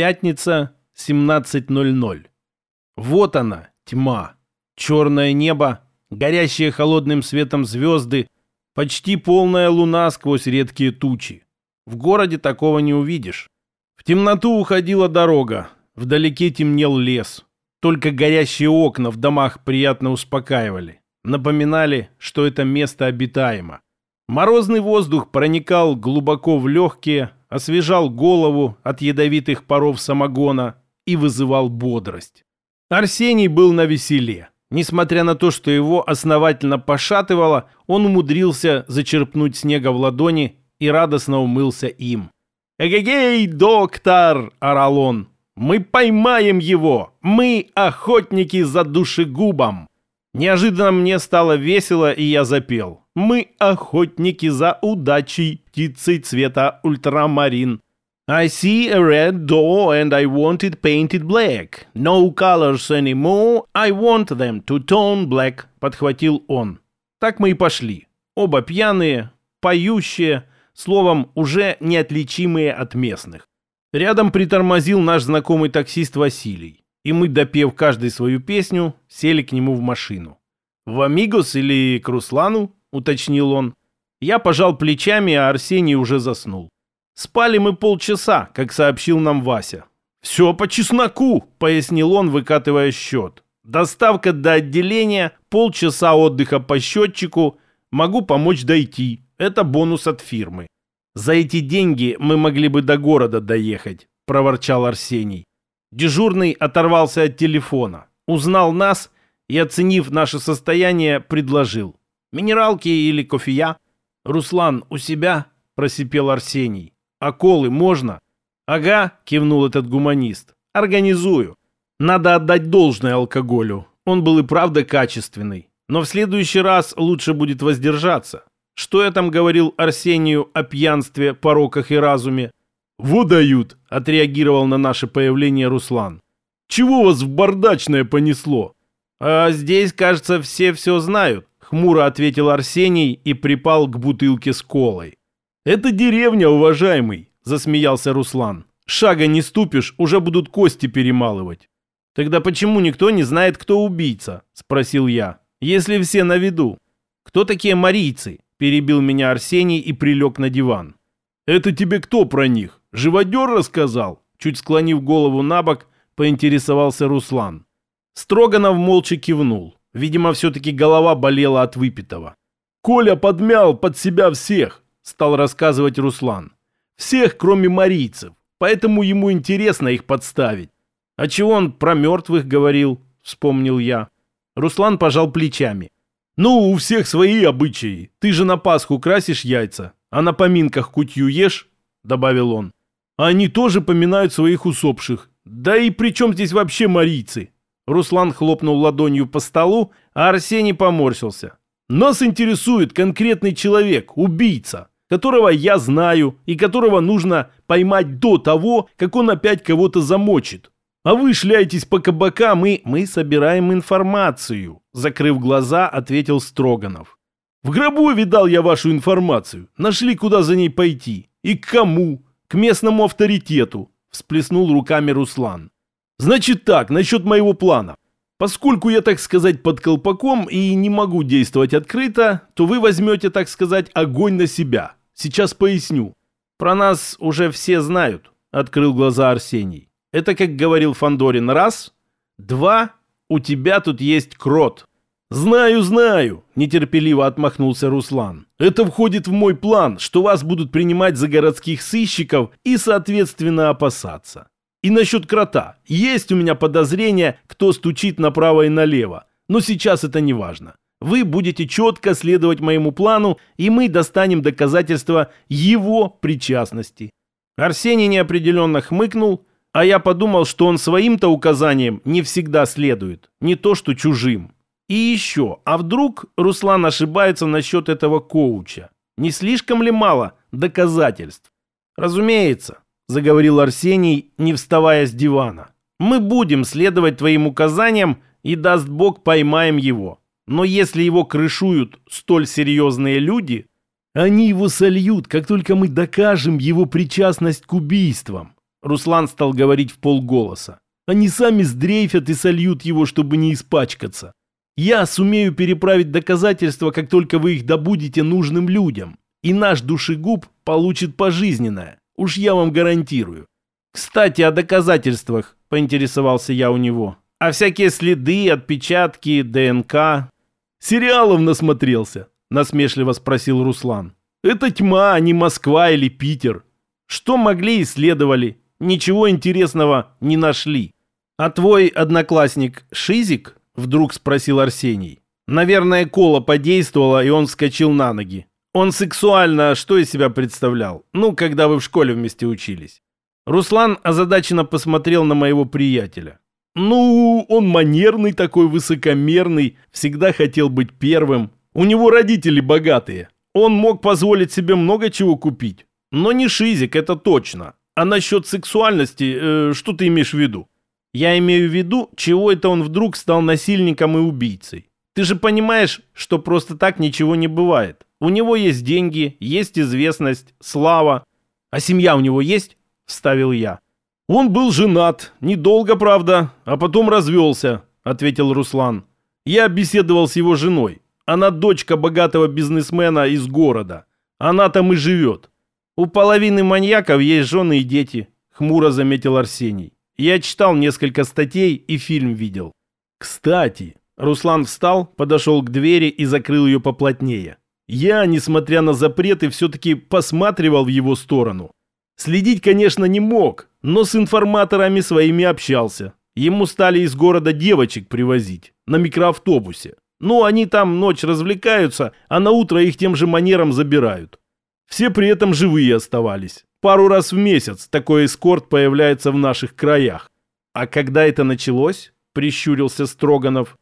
Пятница, 17.00. Вот она, тьма. Черное небо, горящие холодным светом звезды, почти полная луна сквозь редкие тучи. В городе такого не увидишь. В темноту уходила дорога, вдалеке темнел лес. Только горящие окна в домах приятно успокаивали. Напоминали, что это место обитаемо. Морозный воздух проникал глубоко в легкие, освежал голову от ядовитых паров самогона и вызывал бодрость. Арсений был на веселе. Несмотря на то, что его основательно пошатывало, он умудрился зачерпнуть снега в ладони и радостно умылся им. «Эгегей, доктор!» – орал он. «Мы поймаем его! Мы охотники за душегубом!» Неожиданно мне стало весело, и я запел. «Мы охотники за удачей, птицей цвета ультрамарин». I see a red door and I want it painted black. No colors anymore, I want them to turn black, подхватил он. Так мы и пошли. Оба пьяные, поющие, словом, уже неотличимые от местных. Рядом притормозил наш знакомый таксист Василий, и мы, допев каждый свою песню, сели к нему в машину. «В Амигос или к Руслану?» — уточнил он. Я пожал плечами, а Арсений уже заснул. Спали мы полчаса, как сообщил нам Вася. «Все по чесноку», — пояснил он, выкатывая счет. «Доставка до отделения, полчаса отдыха по счетчику, могу помочь дойти. Это бонус от фирмы». «За эти деньги мы могли бы до города доехать», — проворчал Арсений. Дежурный оторвался от телефона, узнал нас и, оценив наше состояние, предложил. «Минералки или кофея?» «Руслан, у себя?» – просипел Арсений. «А колы можно?» «Ага», – кивнул этот гуманист. «Организую. Надо отдать должное алкоголю. Он был и правда качественный. Но в следующий раз лучше будет воздержаться. Что я там говорил Арсению о пьянстве, пороках и разуме? «Вот дают», — отреагировал на наше появление Руслан. «Чего вас в бардачное понесло?» «А здесь, кажется, все все знают», — хмуро ответил Арсений и припал к бутылке с колой. «Это деревня, уважаемый», — засмеялся Руслан. «Шага не ступишь, уже будут кости перемалывать». «Тогда почему никто не знает, кто убийца?» — спросил я. «Если все на виду. Кто такие марийцы? Перебил меня Арсений и прилег на диван. «Это тебе кто про них? Живодер рассказал?» Чуть склонив голову на бок, поинтересовался Руслан. Строганов молча кивнул. Видимо, все-таки голова болела от выпитого. «Коля подмял под себя всех», — стал рассказывать Руслан. «Всех, кроме марийцев. Поэтому ему интересно их подставить». «А чего он про мертвых говорил?» — вспомнил я. Руслан пожал плечами. «Ну, у всех свои обычаи. Ты же на Пасху красишь яйца, а на поминках кутью ешь?» — добавил он. «Они тоже поминают своих усопших. Да и при чем здесь вообще марийцы?» Руслан хлопнул ладонью по столу, а Арсений поморщился. «Нас интересует конкретный человек, убийца, которого я знаю и которого нужно поймать до того, как он опять кого-то замочит. А вы шляетесь по кабакам и... Мы собираем информацию, закрыв глаза, ответил Строганов. В гробу видал я вашу информацию. Нашли, куда за ней пойти. И к кому? К местному авторитету, всплеснул руками Руслан. Значит так, насчет моего плана. Поскольку я, так сказать, под колпаком и не могу действовать открыто, то вы возьмете, так сказать, огонь на себя. Сейчас поясню. Про нас уже все знают, открыл глаза Арсений. Это, как говорил Фандорин, раз. Два. У тебя тут есть крот. «Знаю, знаю», – нетерпеливо отмахнулся Руслан. «Это входит в мой план, что вас будут принимать за городских сыщиков и, соответственно, опасаться. И насчет крота. Есть у меня подозрение, кто стучит направо и налево. Но сейчас это не важно. Вы будете четко следовать моему плану, и мы достанем доказательства его причастности». Арсений неопределенно хмыкнул, а я подумал, что он своим-то указаниям не всегда следует, не то что чужим. И еще, а вдруг Руслан ошибается насчет этого коуча? Не слишком ли мало доказательств? Разумеется, заговорил Арсений, не вставая с дивана. Мы будем следовать твоим указаниям и, даст Бог, поймаем его. Но если его крышуют столь серьезные люди, они его сольют, как только мы докажем его причастность к убийствам. Руслан стал говорить в полголоса. Они сами сдрейфят и сольют его, чтобы не испачкаться. Я сумею переправить доказательства, как только вы их добудете нужным людям. И наш душегуб получит пожизненное. Уж я вам гарантирую. Кстати, о доказательствах, поинтересовался я у него. А всякие следы, отпечатки, ДНК. Сериалов насмотрелся, насмешливо спросил Руслан. Это тьма, а не Москва или Питер. Что могли, исследовали. Ничего интересного не нашли. А твой одноклассник Шизик? Вдруг спросил Арсений. Наверное, кола подействовала, и он вскочил на ноги. Он сексуально что из себя представлял? Ну, когда вы в школе вместе учились. Руслан озадаченно посмотрел на моего приятеля. Ну, он манерный такой, высокомерный, всегда хотел быть первым. У него родители богатые. Он мог позволить себе много чего купить. Но не шизик, это точно. А насчет сексуальности, э, что ты имеешь в виду? Я имею в виду, чего это он вдруг стал насильником и убийцей. Ты же понимаешь, что просто так ничего не бывает. У него есть деньги, есть известность, слава. А семья у него есть? Вставил я. Он был женат, недолго, правда, а потом развелся, ответил Руслан. Я беседовал с его женой. Она дочка богатого бизнесмена из города. Она там и живет. У половины маньяков есть жены и дети, хмуро заметил Арсений. Я читал несколько статей и фильм видел. Кстати, Руслан встал, подошел к двери и закрыл ее поплотнее. Я, несмотря на запреты, все-таки посматривал в его сторону. Следить, конечно, не мог, но с информаторами своими общался. Ему стали из города девочек привозить на микроавтобусе. Ну, они там ночь развлекаются, а на утро их тем же манером забирают. Все при этом живые оставались. Пару раз в месяц такой эскорт появляется в наших краях. А когда это началось? Прищурился Строганов.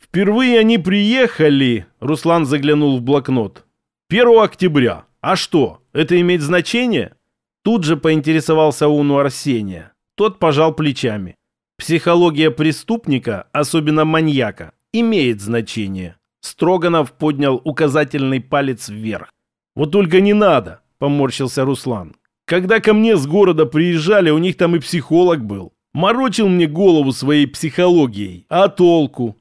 Впервые они приехали, Руслан заглянул в блокнот. 1 октября. А что, это имеет значение? Тут же поинтересовался он у Арсения. Тот пожал плечами. Психология преступника, особенно маньяка, имеет значение. Строганов поднял указательный палец вверх. «Вот только не надо», — поморщился Руслан. «Когда ко мне с города приезжали, у них там и психолог был. Морочил мне голову своей психологией. А толку?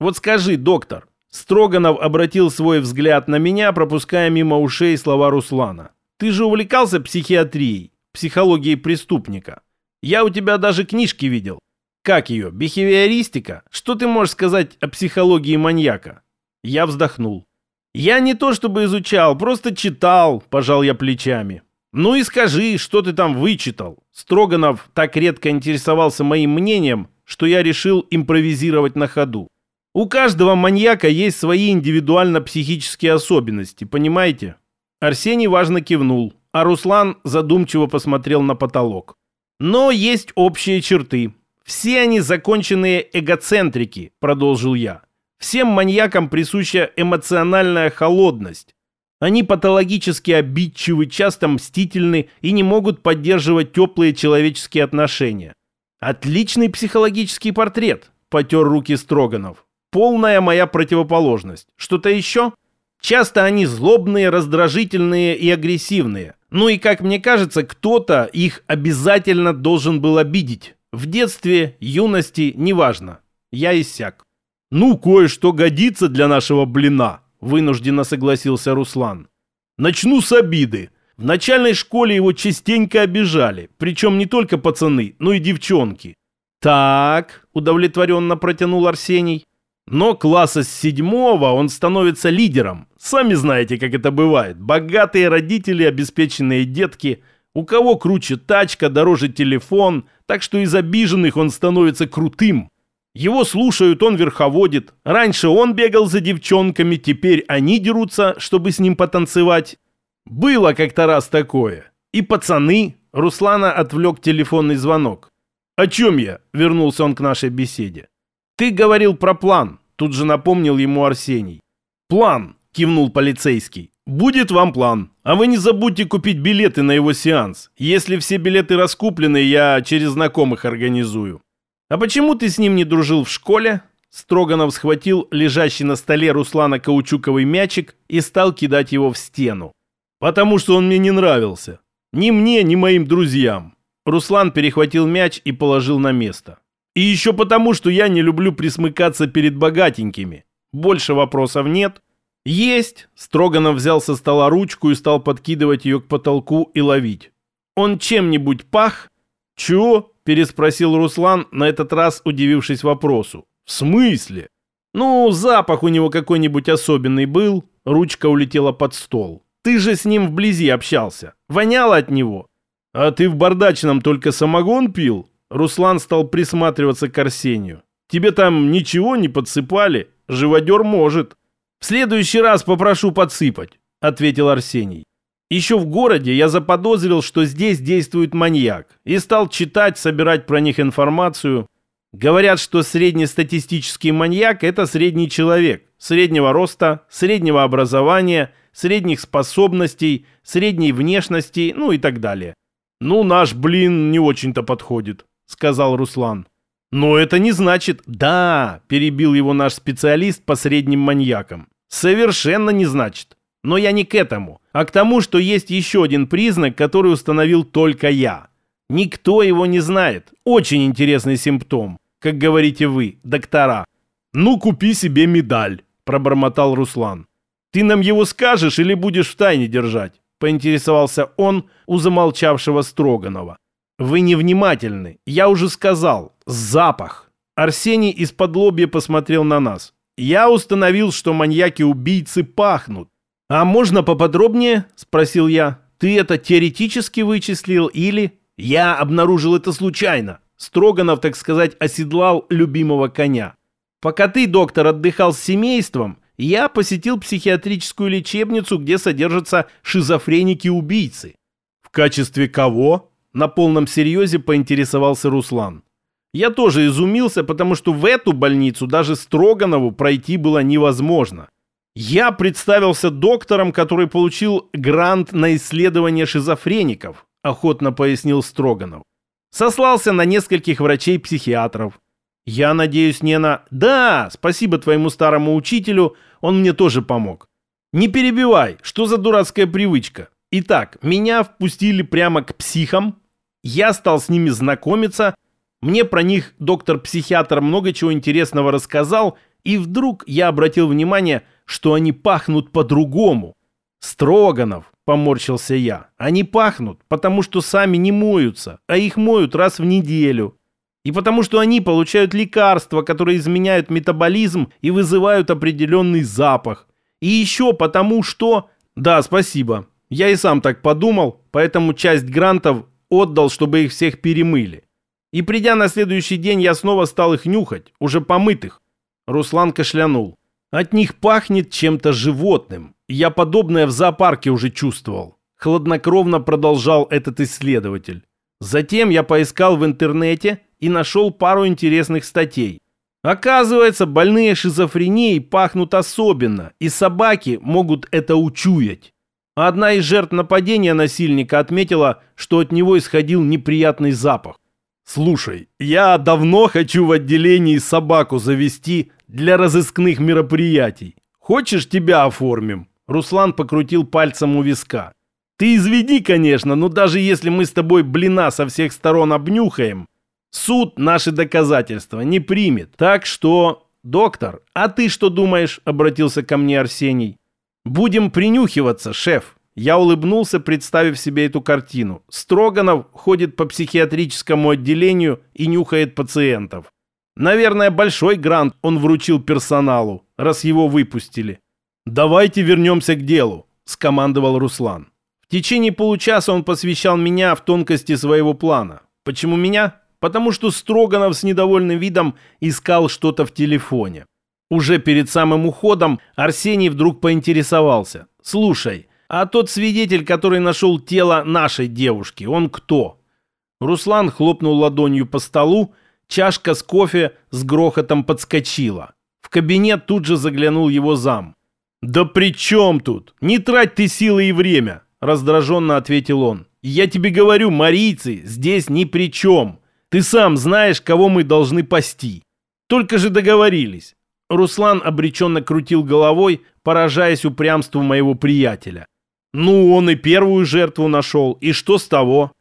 Вот скажи, доктор, Строганов обратил свой взгляд на меня, пропуская мимо ушей слова Руслана. Ты же увлекался психиатрией, психологией преступника. Я у тебя даже книжки видел. Как ее? Бихевиористика? Что ты можешь сказать о психологии маньяка? Я вздохнул. Я не то чтобы изучал, просто читал, пожал я плечами. Ну и скажи, что ты там вычитал? Строганов так редко интересовался моим мнением, что я решил импровизировать на ходу. У каждого маньяка есть свои индивидуально-психические особенности, понимаете? Арсений важно кивнул, а Руслан задумчиво посмотрел на потолок. Но есть общие черты. Все они законченные эгоцентрики, продолжил я. Всем маньякам присуща эмоциональная холодность. Они патологически обидчивы, часто мстительны и не могут поддерживать теплые человеческие отношения. Отличный психологический портрет, потер руки Строганов полная моя противоположность. Что-то еще? Часто они злобные, раздражительные и агрессивные. Ну и, как мне кажется, кто-то их обязательно должен был обидеть. В детстве, юности, неважно. Я иссяк. «Ну, кое-что годится для нашего блина», – вынужденно согласился Руслан. «Начну с обиды. В начальной школе его частенько обижали, причем не только пацаны, но и девчонки». «Так», – удовлетворенно протянул Арсений. Но класса с седьмого он становится лидером. Сами знаете, как это бывает. Богатые родители, обеспеченные детки. У кого круче тачка, дороже телефон. Так что из обиженных он становится крутым. Его слушают, он верховодит. Раньше он бегал за девчонками, теперь они дерутся, чтобы с ним потанцевать. Было как-то раз такое. И пацаны... Руслана отвлек телефонный звонок. «О чем я?» — вернулся он к нашей беседе. «Ты говорил про план», — тут же напомнил ему Арсений. «План», — кивнул полицейский. «Будет вам план. А вы не забудьте купить билеты на его сеанс. Если все билеты раскуплены, я через знакомых организую». «А почему ты с ним не дружил в школе?» Строганов схватил лежащий на столе Руслана каучуковый мячик и стал кидать его в стену. «Потому что он мне не нравился. Ни мне, ни моим друзьям. Руслан перехватил мяч и положил на место. И еще потому, что я не люблю присмыкаться перед богатенькими. Больше вопросов нет. Есть. Строганов взял со стола ручку и стал подкидывать ее к потолку и ловить. Он чем-нибудь пах? Чего? Переспросил Руслан, на этот раз удивившись вопросу. В смысле? Ну, запах у него какой-нибудь особенный был. Ручка улетела под стол. Ты же с ним вблизи общался. Воняло от него. А ты в бардачном только самогон пил? Руслан стал присматриваться к Арсению. Тебе там ничего не подсыпали? Живодер может. В следующий раз попрошу подсыпать, ответил Арсений. Еще в городе я заподозрил, что здесь действует маньяк, и стал читать, собирать про них информацию. Говорят, что среднестатистический маньяк – это средний человек, среднего роста, среднего образования, средних способностей, средней внешности, ну и так далее. «Ну, наш, блин, не очень-то подходит», – сказал Руслан. «Но это не значит...» «Да», – перебил его наш специалист по средним маньякам. «Совершенно не значит. Но я не к этому, а к тому, что есть еще один признак, который установил только я. Никто его не знает. Очень интересный симптом как говорите вы, доктора. Ну, купи себе медаль, пробормотал Руслан. Ты нам его скажешь или будешь в тайне держать? Поинтересовался он у замолчавшего Строганова. Вы невнимательны. Я уже сказал. Запах. Арсений из-под лобья посмотрел на нас. Я установил, что маньяки-убийцы пахнут. А можно поподробнее? Спросил я. Ты это теоретически вычислил или... Я обнаружил это случайно. Строганов, так сказать, оседлал любимого коня. Пока ты, доктор, отдыхал с семейством, я посетил психиатрическую лечебницу, где содержатся шизофреники-убийцы. В качестве кого? На полном серьезе поинтересовался Руслан. Я тоже изумился, потому что в эту больницу даже Строганову пройти было невозможно. Я представился доктором, который получил грант на исследование шизофреников, охотно пояснил Строганов. Сослался на нескольких врачей-психиатров. Я надеюсь не на... Да, спасибо твоему старому учителю, он мне тоже помог. Не перебивай, что за дурацкая привычка? Итак, меня впустили прямо к психам. Я стал с ними знакомиться. Мне про них доктор-психиатр много чего интересного рассказал. И вдруг я обратил внимание, что они пахнут по-другому. Строганов, поморщился я. Они пахнут, потому что сами не моются, а их моют раз в неделю. И потому что они получают лекарства, которые изменяют метаболизм и вызывают определенный запах. И еще потому что... Да, спасибо. Я и сам так подумал, поэтому часть грантов отдал, чтобы их всех перемыли. И придя на следующий день, я снова стал их нюхать, уже помытых. Руслан кашлянул. От них пахнет чем-то животным. Я подобное в зоопарке уже чувствовал. Хладнокровно продолжал этот исследователь. Затем я поискал в интернете и нашел пару интересных статей. Оказывается, больные шизофренией пахнут особенно, и собаки могут это учуять. Одна из жертв нападения насильника отметила, что от него исходил неприятный запах. «Слушай, я давно хочу в отделении собаку завести для разыскных мероприятий. Хочешь, тебя оформим?» Руслан покрутил пальцем у виска. «Ты изведи, конечно, но даже если мы с тобой блина со всех сторон обнюхаем, суд наши доказательства не примет. Так что, доктор, а ты что думаешь?» — обратился ко мне Арсений. «Будем принюхиваться, шеф». Я улыбнулся, представив себе эту картину. Строганов ходит по психиатрическому отделению и нюхает пациентов. Наверное, большой грант он вручил персоналу, раз его выпустили. «Давайте вернемся к делу», – скомандовал Руслан. В течение получаса он посвящал меня в тонкости своего плана. Почему меня? Потому что Строганов с недовольным видом искал что-то в телефоне. Уже перед самым уходом Арсений вдруг поинтересовался. «Слушай, а тот свидетель, который нашел тело нашей девушки, он кто?» Руслан хлопнул ладонью по столу, чашка с кофе с грохотом подскочила. В кабинет тут же заглянул его зам. «Да при чем тут? Не трать ты силы и время!» Раздраженно ответил он. «Я тебе говорю, марийцы здесь ни при чем. Ты сам знаешь, кого мы должны пасти. Только же договорились». Руслан обреченно крутил головой, поражаясь упрямству моего приятеля. «Ну, он и первую жертву нашел, и что с того?»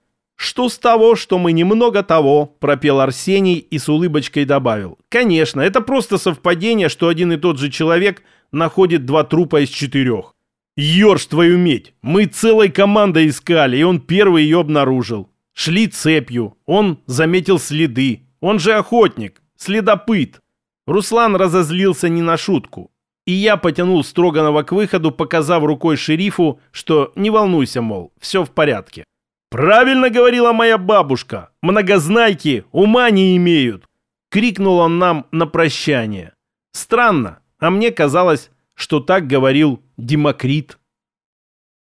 «Что с того, что мы немного того?» – пропел Арсений и с улыбочкой добавил. «Конечно, это просто совпадение, что один и тот же человек находит два трупа из четырех. Ёрш твою медь! Мы целой командой искали, и он первый ее обнаружил. Шли цепью, он заметил следы. Он же охотник, следопыт». Руслан разозлился не на шутку. И я потянул Строганова к выходу, показав рукой шерифу, что не волнуйся, мол, все в порядке. «Правильно говорила моя бабушка! Многознайки ума не имеют!» Крикнул он нам на прощание. Странно, а мне казалось, что так говорил Демокрит.